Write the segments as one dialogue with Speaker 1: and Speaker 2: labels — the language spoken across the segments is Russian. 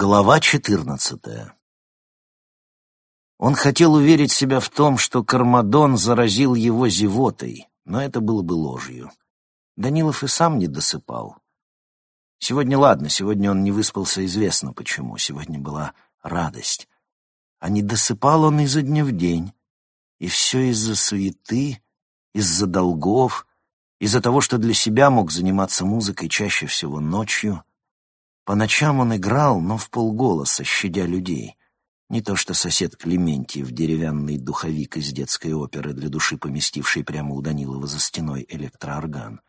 Speaker 1: Глава четырнадцатая Он хотел уверить себя в том, что Кармадон заразил его зевотой, но это было бы ложью. Данилов и сам не досыпал. Сегодня ладно, сегодня он не выспался известно почему, сегодня была радость. А не досыпал он изо дня в день. И все из-за суеты, из-за долгов, из-за того, что для себя мог заниматься музыкой чаще всего ночью — по ночам он играл, но в полголоса, щадя людей. Не то что сосед Клементьев, деревянный духовик из детской оперы, для души поместивший прямо у Данилова за стеной электроорган.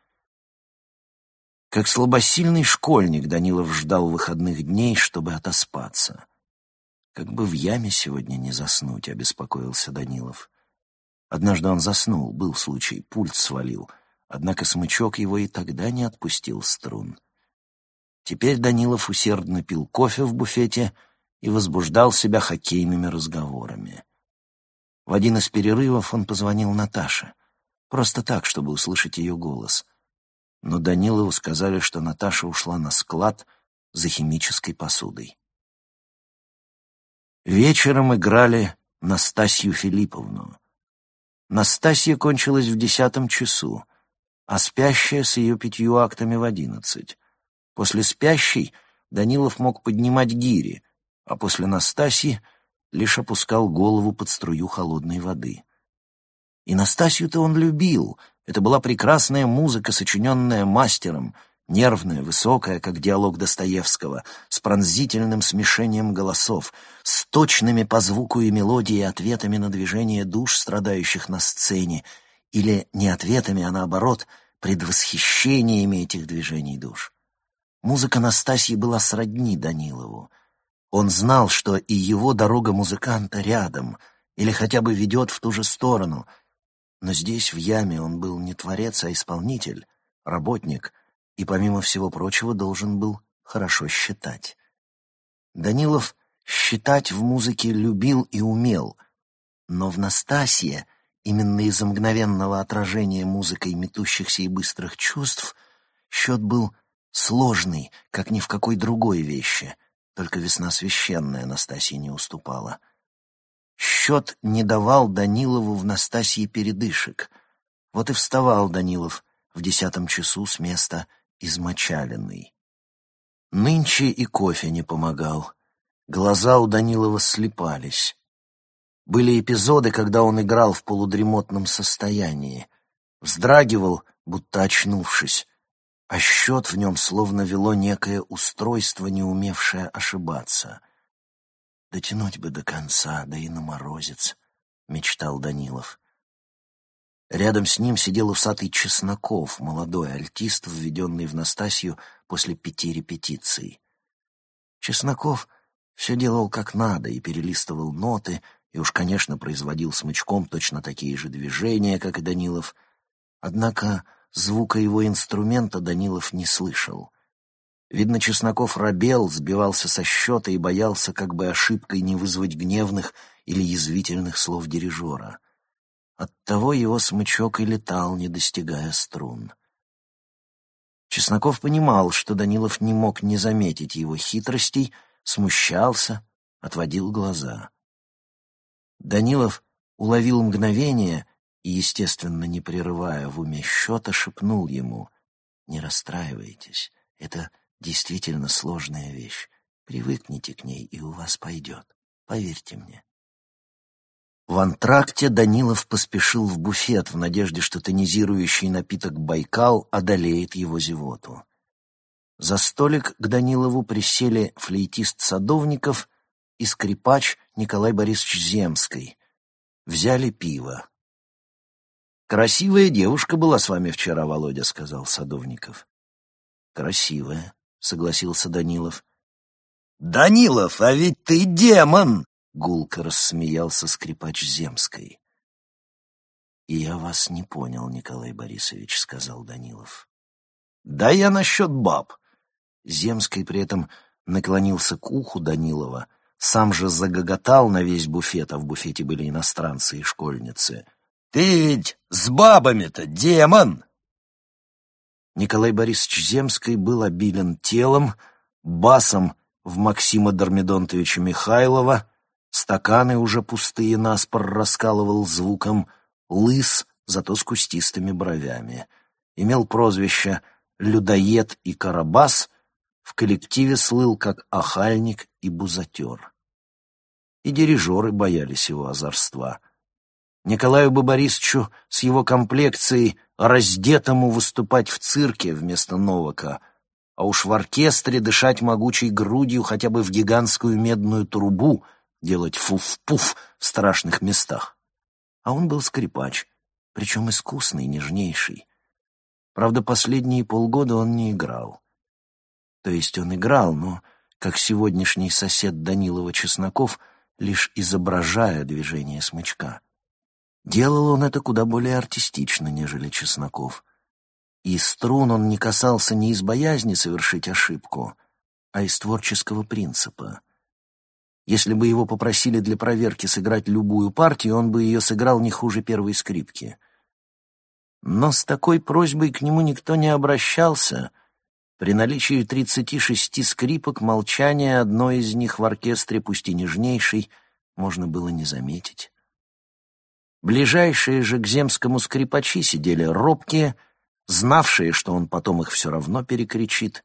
Speaker 1: Как слабосильный школьник Данилов ждал выходных дней, чтобы отоспаться. Как бы в яме сегодня не заснуть, обеспокоился Данилов. Однажды он заснул, был случай, пульт свалил, однако смычок его и тогда не отпустил струн. Теперь Данилов усердно пил кофе в буфете и возбуждал себя хоккейными разговорами. В один из перерывов он позвонил Наташе. Просто так, чтобы услышать ее голос. Но Данилову сказали, что Наташа ушла на склад за химической посудой. Вечером играли Настасью Филипповну. Настасья кончилась в десятом часу, а спящая с ее пятью актами в одиннадцать. После спящей Данилов мог поднимать гири, а после Настасьи лишь опускал голову под струю холодной воды. И Настасью-то он любил. Это была прекрасная музыка, сочиненная мастером, нервная, высокая, как диалог Достоевского, с пронзительным смешением голосов, с точными по звуку и мелодии ответами на движение душ, страдающих на сцене, или не ответами, а наоборот, предвосхищениями этих движений душ. Музыка Настасьи была сродни Данилову. Он знал, что и его дорога музыканта рядом, или хотя бы ведет в ту же сторону. Но здесь, в яме, он был не творец, а исполнитель, работник, и, помимо всего прочего, должен был хорошо считать. Данилов считать в музыке любил и умел, но в Настасье, именно из-за мгновенного отражения музыкой метущихся и быстрых чувств, счет был Сложный, как ни в какой другой вещи. Только весна священная Настасье не уступала. Счет не давал Данилову в Настасье передышек. Вот и вставал Данилов в десятом часу с места измочаленный. Нынче и кофе не помогал. Глаза у Данилова слепались. Были эпизоды, когда он играл в полудремотном состоянии. Вздрагивал, будто очнувшись, а счет в нем словно вело некое устройство, не умевшее ошибаться. «Дотянуть бы до конца, да и на морозец», — мечтал Данилов. Рядом с ним сидел усатый Чесноков, молодой альтист, введенный в Настасью после пяти репетиций. Чесноков все делал как надо и перелистывал ноты, и уж, конечно, производил смычком точно такие же движения, как и Данилов. Однако Звука его инструмента Данилов не слышал. Видно, Чесноков робел, сбивался со счета и боялся, как бы ошибкой не вызвать гневных или язвительных слов дирижера. Оттого его смычок и летал, не достигая струн. Чесноков понимал, что Данилов не мог не заметить его хитростей, смущался, отводил глаза. Данилов уловил мгновение и, естественно, не прерывая в уме счета, шепнул ему «Не расстраивайтесь, это действительно сложная вещь. Привыкните к ней, и у вас пойдет. Поверьте мне». В антракте Данилов поспешил в буфет в надежде, что тонизирующий напиток «Байкал» одолеет его зевоту. За столик к Данилову присели флейтист Садовников и скрипач Николай Борисович Земский. Взяли пиво. «Красивая девушка была с вами вчера, Володя», — сказал Садовников. «Красивая», — согласился Данилов. «Данилов, а ведь ты демон!» — гулко рассмеялся скрипач Земской. «И я вас не понял, Николай Борисович», — сказал Данилов. «Да я насчет баб». Земский при этом наклонился к уху Данилова, сам же загоготал на весь буфет, а в буфете были иностранцы и школьницы — ты ведь с бабами-то демон!» Николай Борисович Земский был обилен телом, басом, в Максима Дормидонтовича Михайлова, стаканы уже пустые наспор раскалывал звуком, лыс, зато с кустистыми бровями. Имел прозвище «Людоед» и «Карабас», в коллективе слыл как охальник и бузатер. И дирижеры боялись его озорства. Николаю бы с его комплекцией раздетому выступать в цирке вместо Новака, а уж в оркестре дышать могучей грудью хотя бы в гигантскую медную трубу, делать фуф-пуф в страшных местах. А он был скрипач, причем искусный, нежнейший. Правда, последние полгода он не играл. То есть он играл, но, как сегодняшний сосед Данилова Чесноков, лишь изображая движение смычка. Делал он это куда более артистично, нежели Чесноков. И струн он не касался не из боязни совершить ошибку, а из творческого принципа. Если бы его попросили для проверки сыграть любую партию, он бы ее сыграл не хуже первой скрипки. Но с такой просьбой к нему никто не обращался. При наличии тридцати шести скрипок молчание одной из них в оркестре, пусть и нежнейшей, можно было не заметить. Ближайшие же к земскому скрипачи сидели робкие, знавшие, что он потом их все равно перекричит.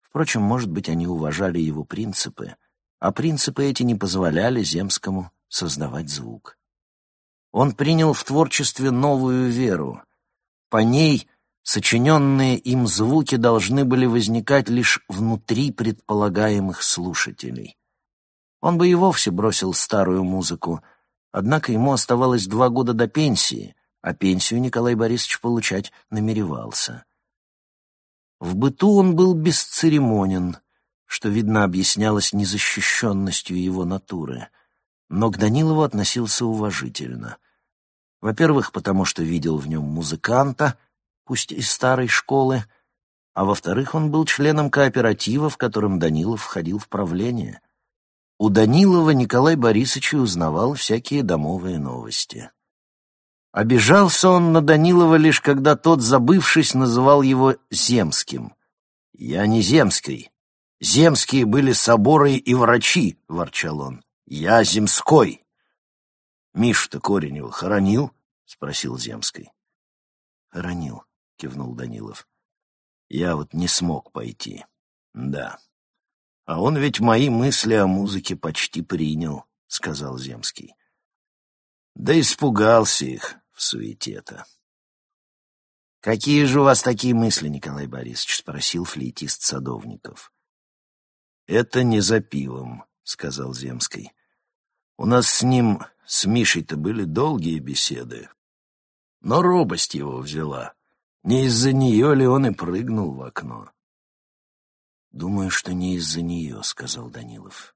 Speaker 1: Впрочем, может быть, они уважали его принципы, а принципы эти не позволяли земскому создавать звук. Он принял в творчестве новую веру. По ней сочиненные им звуки должны были возникать лишь внутри предполагаемых слушателей. Он бы и вовсе бросил старую музыку — Однако ему оставалось два года до пенсии, а пенсию Николай Борисович получать намеревался. В быту он был бесцеремонен, что, видно, объяснялось незащищенностью его натуры, но к Данилову относился уважительно. Во-первых, потому что видел в нем музыканта, пусть из старой школы, а во-вторых, он был членом кооператива, в котором Данилов входил в правление — у Данилова Николай Борисович узнавал всякие домовые новости. Обижался он на Данилова лишь когда тот, забывшись, называл его Земским. «Я не Земский. Земские были соборы и врачи», — ворчал он. «Я Земской». «Миша-то Коренева хоронил?» — спросил Земский. «Хоронил», — кивнул Данилов. «Я вот не смог пойти. Да». А он ведь мои мысли о музыке почти принял, — сказал Земский. Да испугался их в суете-то. «Какие же у вас такие мысли, Николай Борисович?» — спросил флейтист Садовников. «Это не за пивом», — сказал Земский. «У нас с ним, с Мишей-то были долгие беседы. Но робость его взяла. Не из-за нее ли он и прыгнул в окно?» «Думаю, что не из-за нее», — сказал Данилов.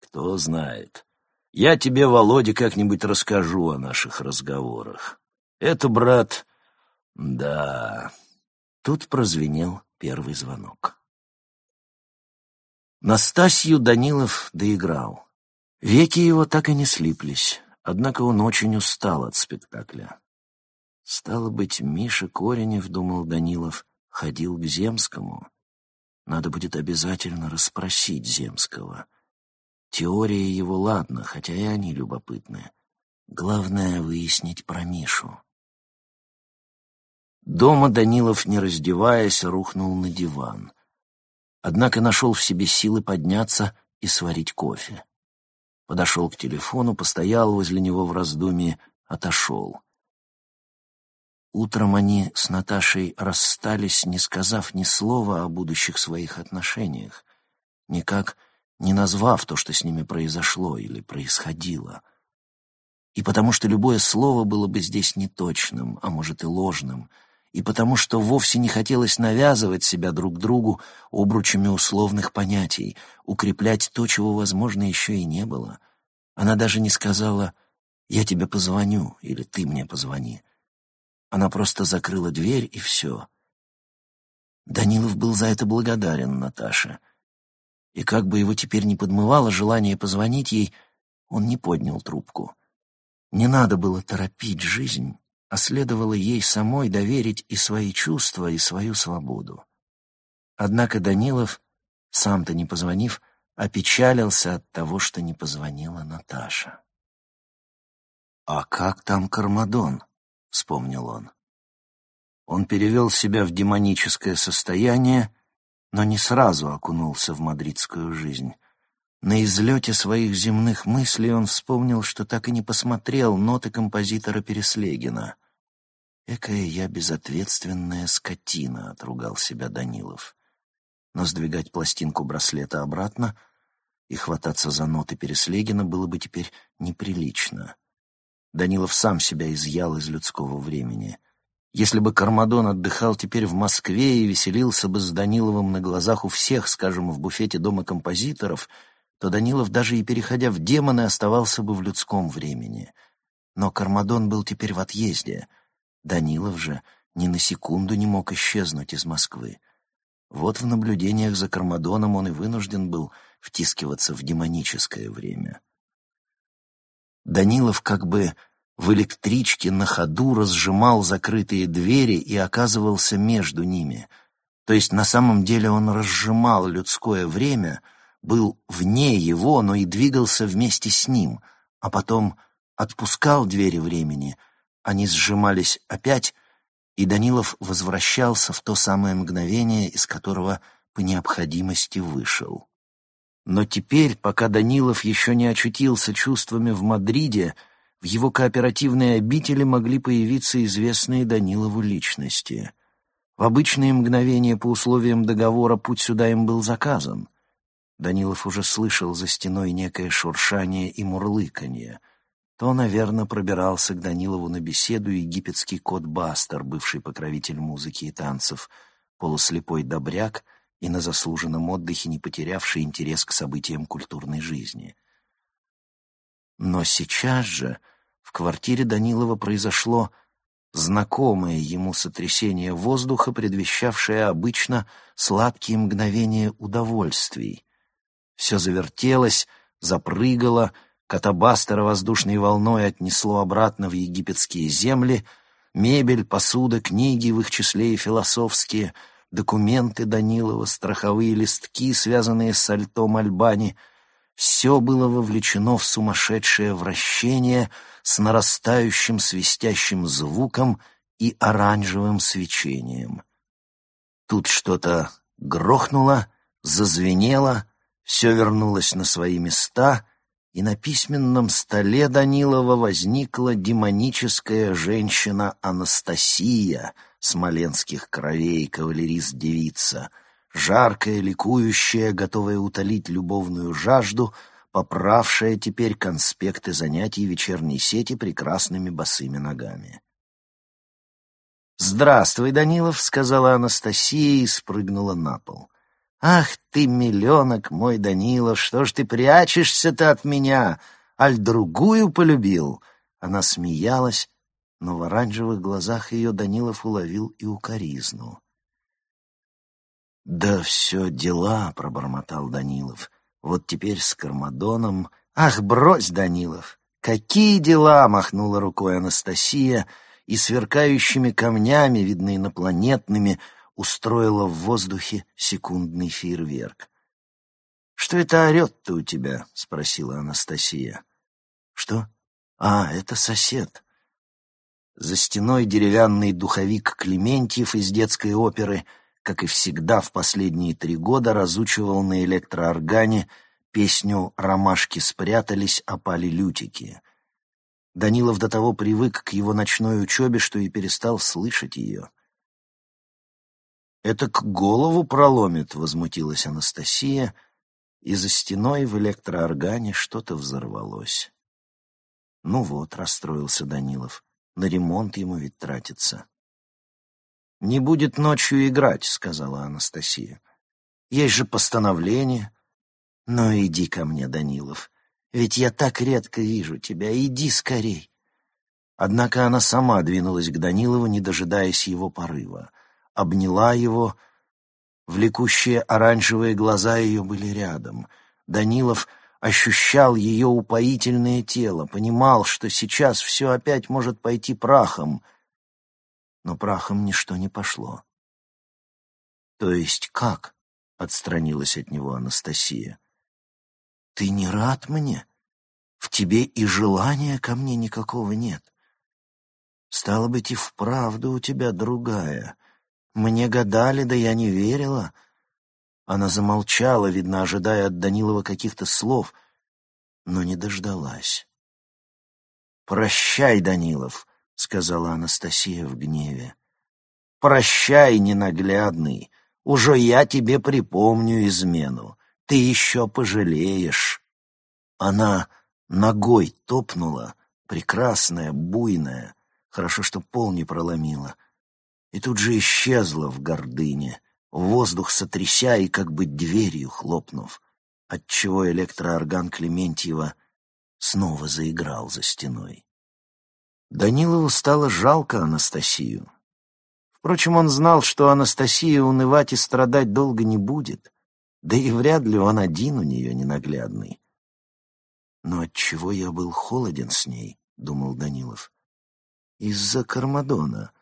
Speaker 1: «Кто знает. Я тебе, Володя, как-нибудь расскажу о наших разговорах. Это, брат... Да...» Тут прозвенел первый звонок. Настасью Данилов доиграл. Веки его так и не слиплись, однако он очень устал от спектакля. Стало быть, Миша Коренев, думал Данилов, ходил к Земскому. Надо будет обязательно расспросить Земского. Теория его ладно, хотя и они любопытны. Главное — выяснить про Мишу. Дома Данилов, не раздеваясь, рухнул на диван. Однако нашел в себе силы подняться и сварить кофе. Подошел к телефону, постоял возле него в раздумье, отошел. Утром они с Наташей расстались, не сказав ни слова о будущих своих отношениях, никак не назвав то, что с ними произошло или происходило. И потому что любое слово было бы здесь неточным, а может и ложным, и потому что вовсе не хотелось навязывать себя друг другу обручами условных понятий, укреплять то, чего, возможно, еще и не было. Она даже не сказала «я тебе позвоню» или «ты мне позвони». Она просто закрыла дверь, и все. Данилов был за это благодарен Наташе. И как бы его теперь не подмывало желание позвонить ей, он не поднял трубку. Не надо было торопить жизнь, а следовало ей самой доверить и свои чувства, и свою свободу. Однако Данилов, сам-то не позвонив, опечалился от того, что не позвонила Наташа. «А как там Кармадон?» — вспомнил он. Он перевел себя в демоническое состояние, но не сразу окунулся в мадридскую жизнь. На излете своих земных мыслей он вспомнил, что так и не посмотрел ноты композитора Переслегина. «Экая я безответственная скотина», — отругал себя Данилов. Но сдвигать пластинку браслета обратно и хвататься за ноты Переслегина было бы теперь неприлично. Данилов сам себя изъял из людского времени. Если бы Кармадон отдыхал теперь в Москве и веселился бы с Даниловым на глазах у всех, скажем, в буфете Дома композиторов, то Данилов, даже и переходя в демоны, оставался бы в людском времени. Но Кармадон был теперь в отъезде. Данилов же ни на секунду не мог исчезнуть из Москвы. Вот в наблюдениях за Кармадоном он и вынужден был втискиваться в демоническое время. Данилов как бы в электричке на ходу разжимал закрытые двери и оказывался между ними. То есть на самом деле он разжимал людское время, был вне его, но и двигался вместе с ним, а потом отпускал двери времени, они сжимались опять, и Данилов возвращался в то самое мгновение, из которого по необходимости вышел. Но теперь, пока Данилов еще не очутился чувствами в Мадриде, его кооперативной обители могли появиться известные Данилову личности. В обычные мгновения по условиям договора путь сюда им был заказан. Данилов уже слышал за стеной некое шуршание и мурлыканье. То, наверное, пробирался к Данилову на беседу египетский кот Бастер, бывший покровитель музыки и танцев, полуслепой добряк — и на заслуженном отдыхе не потерявший интерес к событиям культурной жизни. Но сейчас же в квартире Данилова произошло знакомое ему сотрясение воздуха, предвещавшее обычно сладкие мгновения удовольствий. Все завертелось, запрыгало, Катабастера воздушной волной отнесло обратно в египетские земли, мебель, посуда, книги, в их числе и философские — документы Данилова, страховые листки, связанные с альтом Альбани. Все было вовлечено в сумасшедшее вращение с нарастающим свистящим звуком и оранжевым свечением. Тут что-то грохнуло, зазвенело, все вернулось на свои места — и на письменном столе Данилова возникла демоническая женщина Анастасия, смоленских кровей кавалерист-девица, жаркая, ликующая, готовая утолить любовную жажду, поправшая теперь конспекты занятий вечерней сети прекрасными босыми ногами. «Здравствуй, Данилов», — сказала Анастасия и спрыгнула на пол. «Ах ты, миллионок мой, Данилов, что ж ты прячешься-то от меня? Аль другую полюбил?» Она смеялась, но в оранжевых глазах ее Данилов уловил и укоризну. «Да все дела», — пробормотал Данилов. «Вот теперь с Кармадоном...» «Ах, брось, Данилов! Какие дела!» — махнула рукой Анастасия, и сверкающими камнями, видно инопланетными, устроила в воздухе секундный фейерверк. «Что это орет-то у тебя?» — спросила Анастасия. «Что? А, это сосед». За стеной деревянный духовик Клементьев из детской оперы, как и всегда в последние три года, разучивал на электрооргане песню «Ромашки спрятались, опали лютики». Данилов до того привык к его ночной учебе, что и перестал слышать ее. «Это к голову проломит», — возмутилась Анастасия, и за стеной в электрооргане что-то взорвалось. «Ну вот», — расстроился Данилов, — «на ремонт ему ведь тратится». «Не будет ночью играть», — сказала Анастасия. «Есть же постановление». «Ну, иди ко мне, Данилов, ведь я так редко вижу тебя, иди скорей». Однако она сама двинулась к Данилову, не дожидаясь его порыва обняла его. Влекущие оранжевые глаза ее были рядом. Данилов ощущал ее упоительное тело, понимал, что сейчас все опять может пойти прахом. Но прахом ничто не пошло. «То есть как?» — отстранилась от него Анастасия. Ты не рад мне? В тебе и желания ко мне никакого нет. Стало быть, и вправду у тебя другая. Мне гадали, да я не верила. Она замолчала, видно, ожидая от Данилова каких-то слов, но не дождалась. «Прощай, Данилов», — сказала Анастасия в гневе. «Прощай, ненаглядный, уже я тебе припомню измену, ты еще пожалеешь». Она ногой топнула, прекрасная, буйная, хорошо, что пол не проломила, и тут же исчезла в гордыне, воздух сотряся и как бы дверью хлопнув, отчего электроорган Клементьева снова заиграл за стеной. Данилову стало жалко Анастасию. Впрочем, он знал, что Анастасия унывать и страдать долго не будет, да и вряд ли он один у нее ненаглядный. «Но отчего я был холоден с ней?» — думал Данилов. «Из-за Кармадона.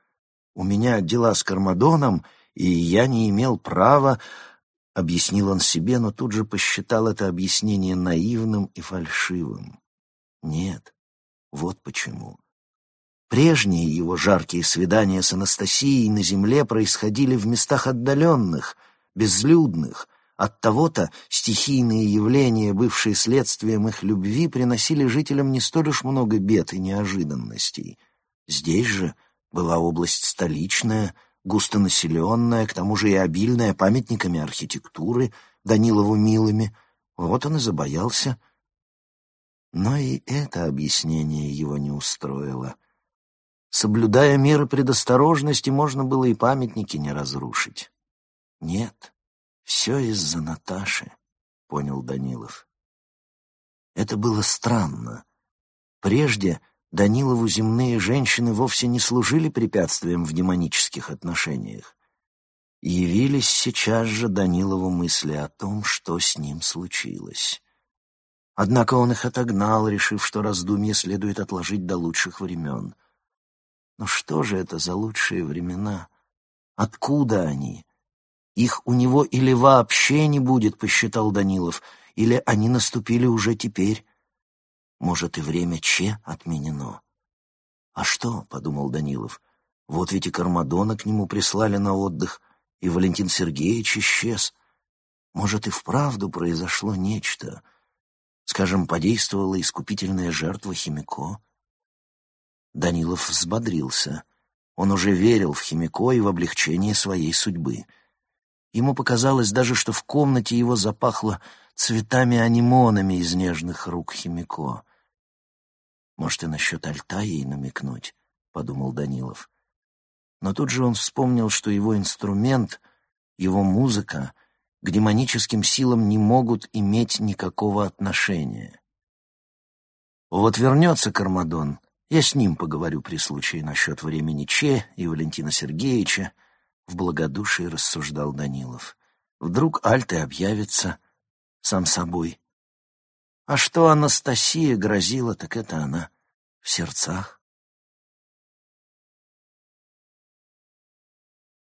Speaker 1: У меня дела с Кармадоном, и я не имел права...» — объяснил он себе, но тут же посчитал это объяснение наивным и фальшивым. Нет, вот почему. Прежние его жаркие свидания с Анастасией на земле происходили в местах отдаленных, безлюдных. От того-то стихийные явления, бывшие следствием их любви, приносили жителям не столь уж много бед и неожиданностей. Здесь же была область столичная, густонаселенная, к тому же и обильная памятниками архитектуры, Данилову милыми. Вот он и забоялся. Но и это объяснение его не устроило. Соблюдая меры предосторожности, можно было и памятники не разрушить. Нет, все из-за Наташи, понял Данилов. Это было странно. Прежде Данилову земные женщины вовсе не служили препятствием в демонических отношениях. Явились сейчас же Данилову мысли о том, что с ним случилось. Однако он их отогнал, решив, что раздумье следует отложить до лучших времен. Но что же это за лучшие времена? Откуда они? Их у него или вообще не будет, посчитал Данилов, или они наступили уже теперь. Может, и время Че отменено. «А что?» — подумал Данилов. «Вот ведь и Кармадона к нему прислали на отдых, и Валентин Сергеевич исчез. Может, и вправду произошло нечто. Скажем, подействовала искупительная жертва Химико». Данилов взбодрился. Он уже верил в Химико и в облегчение своей судьбы. Ему показалось даже, что в комнате его запахло цветами-анимонами из нежных рук Химико. Может, и насчет альта ей намекнуть, — подумал Данилов. Но тут же он вспомнил, что его инструмент, его музыка к демоническим силам не могут иметь никакого отношения. Вот вернется Кармадон, я с ним поговорю при случае насчет времени Че и Валентина Сергеевича, — в благодушии рассуждал Данилов. Вдруг Альты объявится сам собой. А что Анастасия грозила, так это она в сердцах.